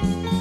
Bye.